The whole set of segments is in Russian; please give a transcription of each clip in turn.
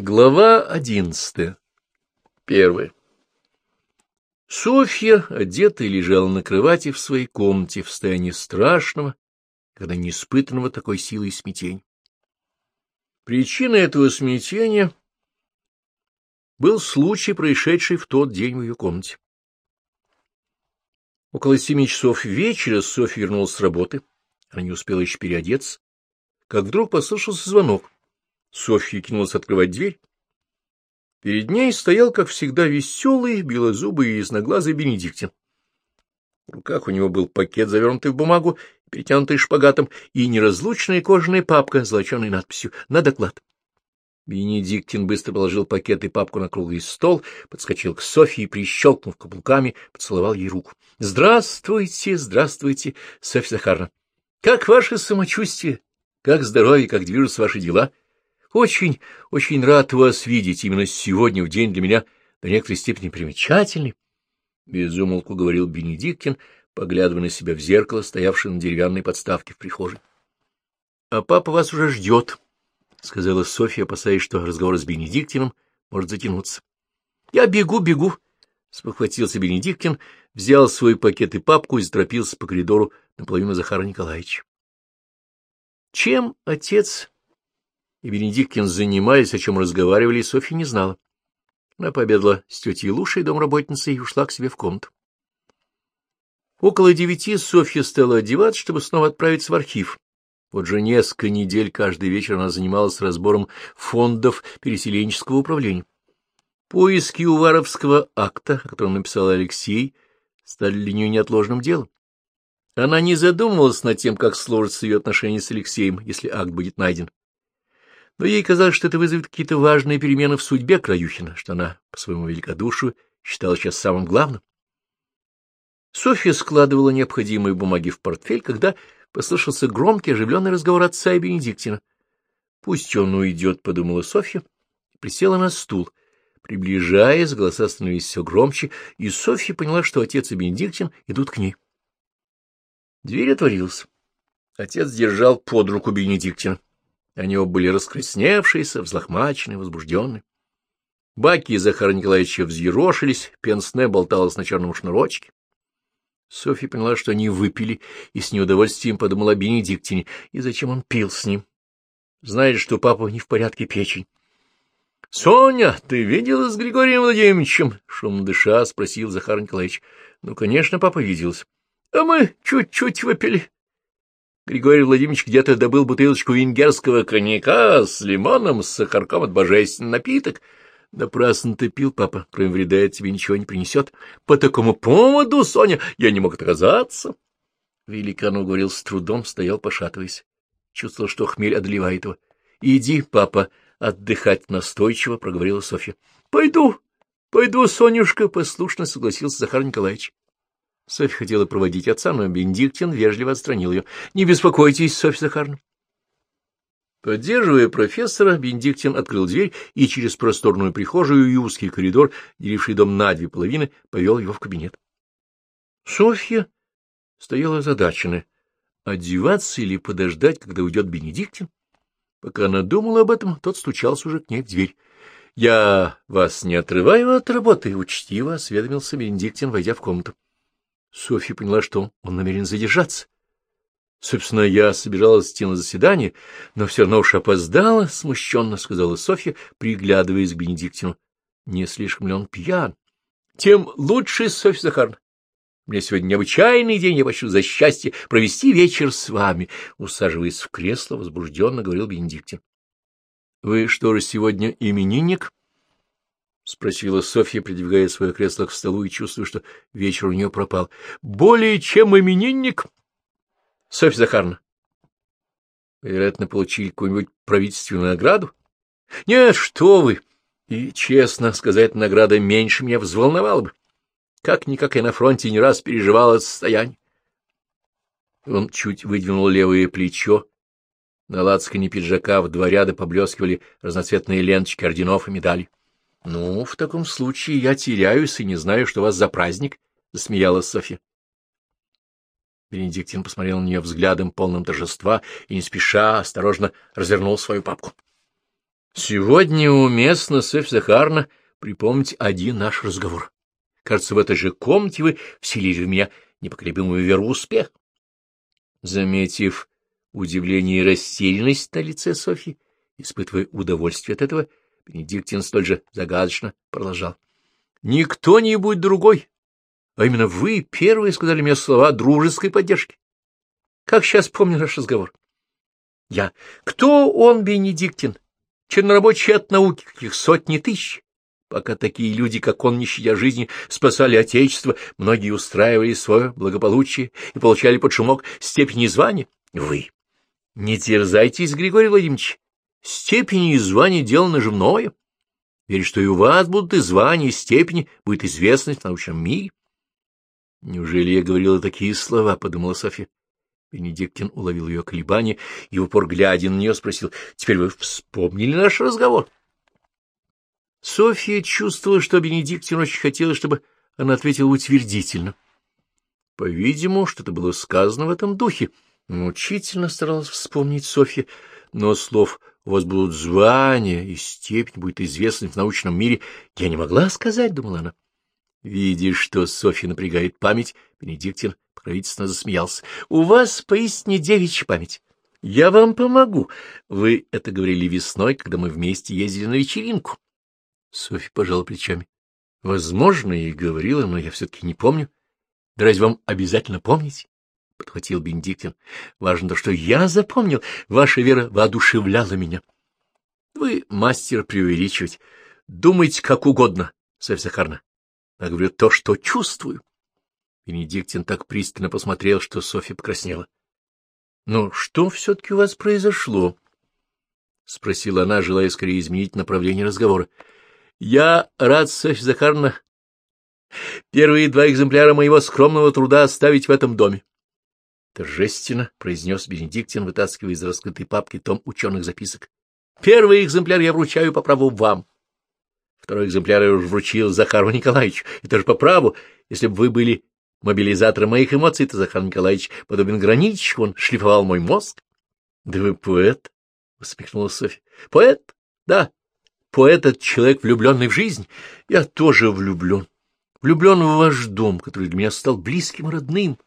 Глава одиннадцатая. Первая. Софья, одетая, лежала на кровати в своей комнате в состоянии страшного, когда не испытанного такой силой смятения. Причиной этого смятения был случай, происшедший в тот день в ее комнате. Около семи часов вечера Софья вернулась с работы. Она не успела еще переодеться, как вдруг послышался звонок. Софья кинулась открывать дверь. Перед ней стоял, как всегда, веселый, белозубый и ясноглазый Бенедиктин. В руках у него был пакет, завернутый в бумагу, перетянутый шпагатом, и неразлучная кожаная папка золоченой надписью «На доклад». Бенедиктин быстро положил пакет и папку на круглый стол, подскочил к Софье и, прищелкнув каблуками, поцеловал ей руку. — Здравствуйте, здравствуйте, Софья Захаровна. Как ваше самочувствие? Как здоровье, как движутся ваши дела? — очень, очень рад вас видеть именно сегодня, в день для меня до некоторой степени примечательный. Безумолку говорил Бенедиктин, поглядывая на себя в зеркало, стоявшее на деревянной подставке в прихожей. — А папа вас уже ждет, — сказала Софья, опасаясь, что разговор с Бенедиктином может затянуться. — Я бегу, бегу, — спохватился Бенедиктин, взял свой пакет и папку и заторопился по коридору наполовину Захара Николаевича. Чем отец и Бенедиктин занимались, о чем разговаривали, Софья не знала. Она пообедала с тетей Лушей, домработницей, и ушла к себе в комнату. Около девяти Софья стала одеваться, чтобы снова отправиться в архив. Вот же несколько недель каждый вечер она занималась разбором фондов переселенческого управления. Поиски Уваровского акта, о котором написал Алексей, стали для нее неотложным делом. Она не задумывалась над тем, как сложатся ее отношения с Алексеем, если акт будет найден но ей казалось, что это вызовет какие-то важные перемены в судьбе Краюхина, что она по своему великодушию считала сейчас самым главным. Софья складывала необходимые бумаги в портфель, когда послышался громкий оживленный разговор отца и Бенедиктина. «Пусть он уйдет», — подумала Софья, присела на стул. Приближаясь, голоса становились все громче, и Софья поняла, что отец и Бенедиктин идут к ней. Дверь отворилась. Отец держал под руку Бенедиктина. Они оба были раскрасневшиеся, взлохмаченные, возбужденные. Баки Захара Николаевича взъерошились, пенсне болталось на черном шнурочке. Софья поняла, что они выпили, и с неудовольствием подумала о Бенедиктине, и зачем он пил с ним. Знает, что папа не в порядке печень. — Соня, ты видела с Григорием Владимировичем? — шумно дыша спросил Захар Николаевич. — Ну, конечно, папа виделся. — А мы чуть-чуть выпили. Григорий Владимирович где-то добыл бутылочку венгерского коньяка с лимоном, с сахарком от божественный напиток. Напрасно ты пил, папа, кроме вреда тебе ничего не принесет. По такому поводу, Соня, я не мог отказаться. Великан уговорил с трудом, стоял, пошатываясь. Чувствовал, что хмель одолевает его. — Иди, папа, отдыхать настойчиво, — проговорила Софья. — Пойду, пойду, Сонюшка, — послушно согласился Захар Николаевич. Софья хотела проводить отца, но Бенедиктин вежливо отстранил ее. — Не беспокойтесь, Софья Захаровна. Поддерживая профессора, Бенедиктин открыл дверь и через просторную прихожую и узкий коридор, деливший дом на две половины, повел его в кабинет. Софья стояла озадаченная. Одеваться или подождать, когда уйдет Бенедиктин? Пока она думала об этом, тот стучался уже к ней в дверь. — Я вас не отрываю от работы, — учтиво осведомился Бенедиктин, войдя в комнату. Софья поняла, что он намерен задержаться. Собственно, я собиралась идти на заседание, но все равно уж опоздала, — смущенно сказала Софья, приглядываясь к Бенедиктину. Не слишком ли он пьян? Тем лучше, Софья Захаровна. Меня сегодня необычайный день, я хочу за счастье провести вечер с вами, — усаживаясь в кресло, возбужденно говорил Бенедиктин. — Вы что же сегодня именинник? — спросила Софья, придвигая свое кресло к столу и чувствуя, что вечер у нее пропал. — Более чем именинник? — Софья Захаровна. — Вероятно, получили какую-нибудь правительственную награду? — Нет, что вы! И, честно сказать, награда меньше меня взволновала бы. Как-никак я на фронте не раз переживал это состояние. Он чуть выдвинул левое плечо. На лацкане пиджака в два ряда поблескивали разноцветные ленточки орденов и медалей. — Ну, в таком случае я теряюсь и не знаю, что у вас за праздник, — засмеялась Софья. Бенедиктин посмотрел на нее взглядом, полным торжества, и не спеша осторожно развернул свою папку. — Сегодня уместно, Софья Захарна, припомнить один наш разговор. Кажется, в этой же комнате вы вселили в меня непоколебимую веру в успех. Заметив удивление и растерянность на лице Софьи, испытывая удовольствие от этого, Бенедиктин столь же загадочно продолжал. — не будет другой, а именно вы первые сказали мне слова дружеской поддержки. Как сейчас помню наш разговор. Я. Кто он, Бенедиктин? Чернорабочий от науки, каких сотни тысяч. Пока такие люди, как он, не щадя жизни, спасали Отечество, многие устраивали свое благополучие и получали под шумок степени и звания. Вы. Не терзайтесь, Григорий Владимирович. Степени и звания — дело наживное. Верю, что и у вас будут и звания, и степени, будет известность в научном мире. Неужели я говорила такие слова, — подумала Софья. Бенедиктин уловил ее колебания и, в упор глядя на нее, спросил, — Теперь вы вспомнили наш разговор? Софья чувствовала, что Бенедиктин очень хотела, чтобы она ответила утвердительно. По-видимому, что-то было сказано в этом духе. Мучительно старалась вспомнить Софья, но слов «у вас будут звания и степень будет известна в научном мире» я не могла сказать, — думала она. Видя, что Софья напрягает память, Бенедиктин покровительственно засмеялся. — У вас поистине девичья память. Я вам помогу. Вы это говорили весной, когда мы вместе ездили на вечеринку. Софья пожала плечами. — Возможно, и говорила, но я все-таки не помню. Да разве вам обязательно помнить? — подхватил Бенедиктин. — Важно то, что я запомнил. Ваша вера воодушевляла меня. — Вы мастер преувеличивать. Думайте как угодно, Софья Захарна. Я говорю то, что чувствую. Бенедиктин так пристально посмотрел, что Софья покраснела. — Ну, что все-таки у вас произошло? — спросила она, желая скорее изменить направление разговора. — Я рад, Софья Захаровна, первые два экземпляра моего скромного труда оставить в этом доме. Торжественно произнес Бенедиктин, вытаскивая из раскрытой папки том ученых записок. — Первый экземпляр я вручаю по праву вам. Второй экземпляр я уже вручил Захару Николаевичу. Это же по праву. Если бы вы были мобилизатором моих эмоций, то Захар Николаевич подобен граничку, он шлифовал мой мозг. — Да вы поэт, — усмехнулась Софья. — Поэт? Да. Поэт — это человек, влюбленный в жизнь. Я тоже влюблен. Влюблен в ваш дом, который для меня стал близким и родным.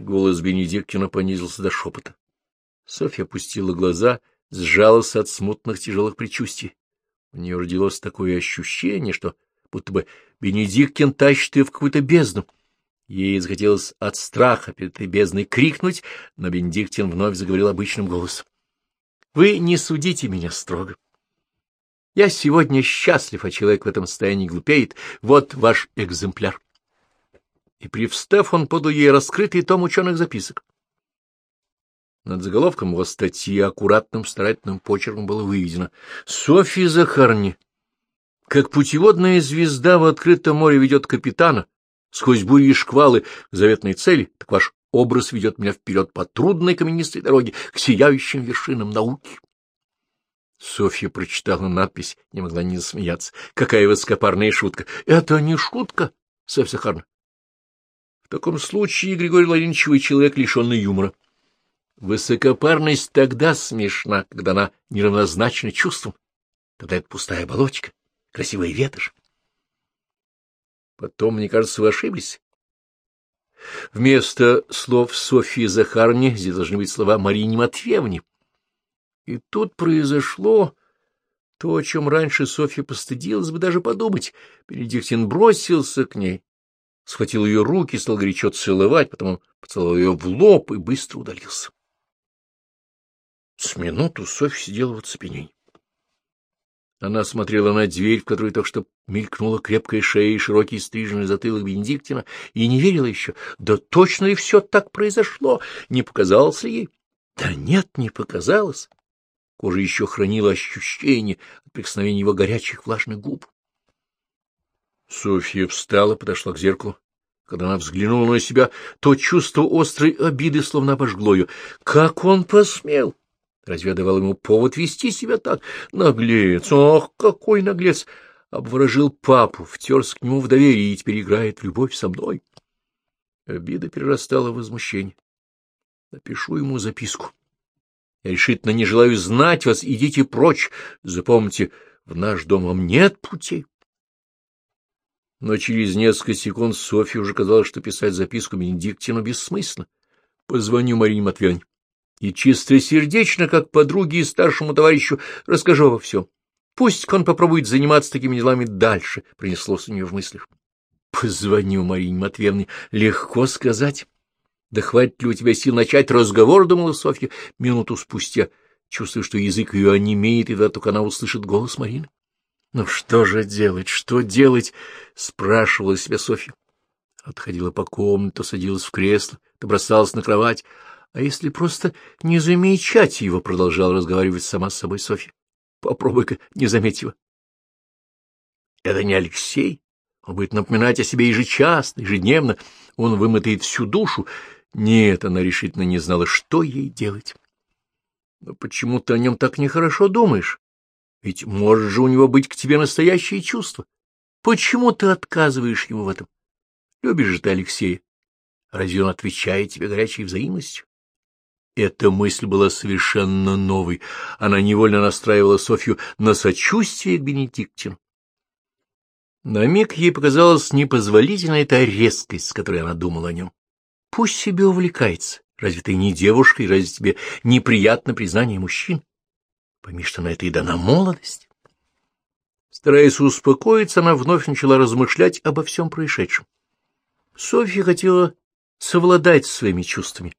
Голос Бенедиктина понизился до шепота. Софья опустила глаза, сжалась от смутных тяжелых предчувствий. У нее родилось такое ощущение, что будто бы Бенедиктин тащит ее в какую-то бездну. Ей захотелось от страха перед этой бездной крикнуть, но Бенедиктин вновь заговорил обычным голосом. — Вы не судите меня строго. Я сегодня счастлив, а человек в этом состоянии глупеет. Вот ваш экземпляр. И, привстав, он подал ей раскрытый том ученых записок. Над заголовком его статьи аккуратным старательным почерком было выведено «Софья Захарни, как путеводная звезда в открытом море ведет капитана сквозь бури и шквалы к заветной цели, так ваш образ ведет меня вперед по трудной каменистой дороге к сияющим вершинам науки». Софья прочитала надпись, не могла не засмеяться. Какая высокопарная шутка! Это не шутка, Софья Захарна. В таком случае, Григорий Владимирович, вы человек, лишенный юмора. Высокопарность тогда смешна, когда она неравнозначна чувствам. Тогда это пустая оболочка, красивая ветошь. Потом, мне кажется, вы ошиблись. Вместо слов Софьи Захарни здесь должны быть слова Марине Матвеевне. И тут произошло то, о чем раньше Софья постыдилась бы даже подумать. Бенедиктин бросился к ней, схватил ее руки, стал горячо целовать, потом поцеловал ее в лоб и быстро удалился. С минуту Софья сидела в оцепенении. Она смотрела на дверь, в которой только что мелькнула крепкая шея и широкий стриженный затылок Бенедиктина, и не верила еще, да точно ли все так произошло, не показалось ли ей? Да нет, не показалось. Кожа еще хранила ощущение от прикосновения его горячих влажных губ. Софья встала, подошла к зеркалу. Когда она взглянула на себя, то чувство острой обиды словно обожгло ее. Как он посмел? Разве давал ему повод вести себя так? Наглец! Ох, какой наглец! Обворожил папу, втерся к нему в доверие и теперь играет в любовь со мной. Обида перерастала в возмущение. Напишу ему записку. Я решительно не желаю знать вас, идите прочь. Запомните, в наш дом вам нет путей. Но через несколько секунд Софье уже казалось, что писать записку Бенедиктину бессмысленно. Позвоню Марине Матвеевне и чистосердечно, как подруге и старшему товарищу, расскажу обо всем. Пусть он попробует заниматься такими делами дальше, — принеслось у нее в мыслях. — Позвоню Марине Матвеевне. Легко сказать. Да хватит ли у тебя сил начать разговор, — думала Софья минуту спустя, чувствуя, что язык ее онемеет, и тогда только она услышит голос Марины. — Ну что же делать, что делать? — спрашивала себя Софья. Отходила по комнате, садилась в кресло, бросалась на кровать. А если просто не замечать его, — продолжала разговаривать сама с собой Софья. — Попробуй-ка не заметь его. — Это не Алексей. Он будет напоминать о себе ежечасно, ежедневно. Он вымотает всю душу. Нет, она решительно не знала, что ей делать. Но почему ты о нем так нехорошо думаешь? Ведь может же у него быть к тебе настоящее чувство. Почему ты отказываешь ему в этом? Любишь же ты Алексея. Разве он отвечает тебе горячей взаимностью? Эта мысль была совершенно новой. Она невольно настраивала Софью на сочувствие к Бенедиктину. На миг ей показалась непозволительной эта резкость, с которой она думала о нем. Пусть себе увлекается. Разве ты не девушка, и разве тебе неприятно признание мужчин? Пойми, что на это и дана молодость. Стараясь успокоиться, она вновь начала размышлять обо всем происшедшем. Софья хотела совладать со своими чувствами.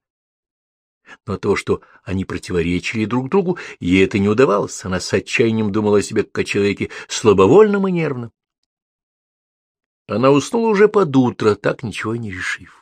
Но то, что они противоречили друг другу, ей это не удавалось. Она с отчаянием думала о себе как о человеке слабовольном и нервном. Она уснула уже под утро, так ничего не решив.